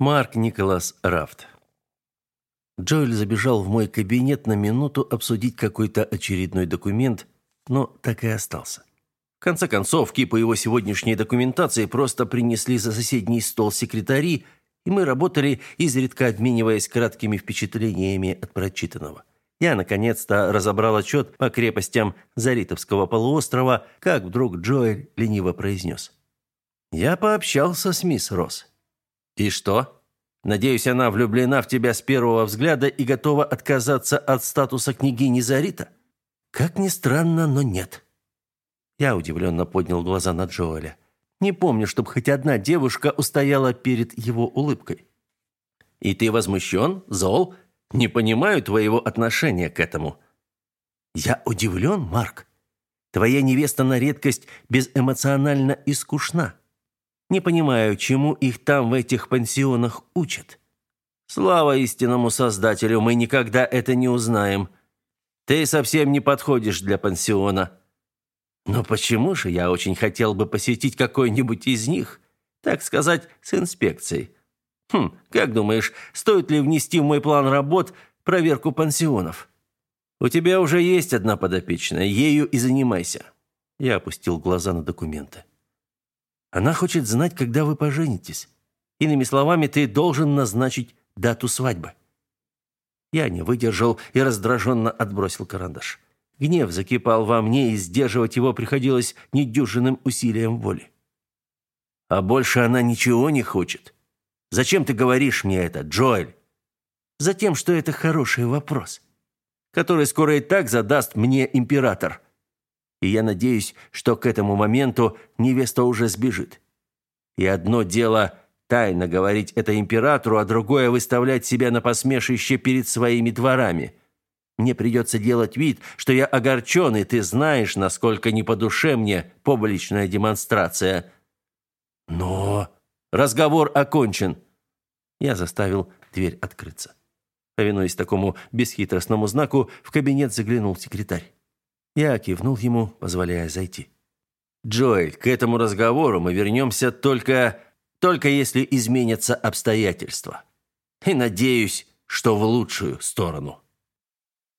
Марк Николас Рафт. Джоэль забежал в мой кабинет на минуту обсудить какой-то очередной документ, но так и остался. В конце концов, кипы его сегодняшней документации просто принесли за соседний стол секретари, и мы работали, изредка обмениваясь краткими впечатлениями от прочитанного. Я, наконец-то, разобрал отчет по крепостям Заритовского полуострова, как вдруг Джоэль лениво произнес. «Я пообщался с мисс Росс. «И что? Надеюсь, она влюблена в тебя с первого взгляда и готова отказаться от статуса княгини Зарита?» «Как ни странно, но нет». Я удивленно поднял глаза на Джоэля. Не помню, чтобы хоть одна девушка устояла перед его улыбкой. «И ты возмущен? Зол? Не понимаю твоего отношения к этому». «Я удивлен, Марк. Твоя невеста на редкость безэмоционально и скучна. Не понимаю, чему их там в этих пансионах учат. Слава истинному Создателю, мы никогда это не узнаем. Ты совсем не подходишь для пансиона. Но почему же я очень хотел бы посетить какой-нибудь из них, так сказать, с инспекцией? Хм, как думаешь, стоит ли внести в мой план работ проверку пансионов? У тебя уже есть одна подопечная, ею и занимайся. Я опустил глаза на документы. Она хочет знать, когда вы поженитесь. Иными словами, ты должен назначить дату свадьбы. Я не выдержал и раздраженно отбросил карандаш. Гнев закипал во мне, и сдерживать его приходилось недюжинным усилием воли. А больше она ничего не хочет. Зачем ты говоришь мне это, Джоэль? Затем, что это хороший вопрос, который скоро и так задаст мне император и я надеюсь, что к этому моменту невеста уже сбежит. И одно дело тайно говорить это императору, а другое выставлять себя на посмешище перед своими дворами. Мне придется делать вид, что я огорчен, и ты знаешь, насколько не по душе мне публичная демонстрация. Но разговор окончен. Я заставил дверь открыться. Повинуясь такому бесхитростному знаку, в кабинет заглянул секретарь. Я кивнул ему, позволяя зайти. «Джоэль, к этому разговору мы вернемся только... только если изменятся обстоятельства. И надеюсь, что в лучшую сторону».